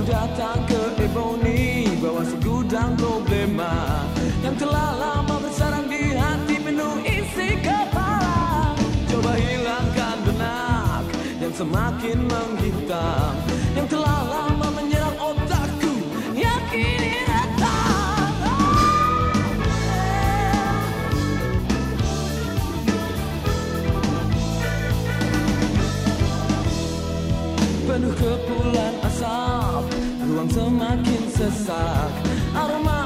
Ku datang ke Ebony Bawa segudang problema Yang telah lama bersarang di hati penuh isi kepala. Coba hilangkan benak Yang semakin menghitam Yang telah lama Penuh kepulan asap. Ruang semakin sesak Aroma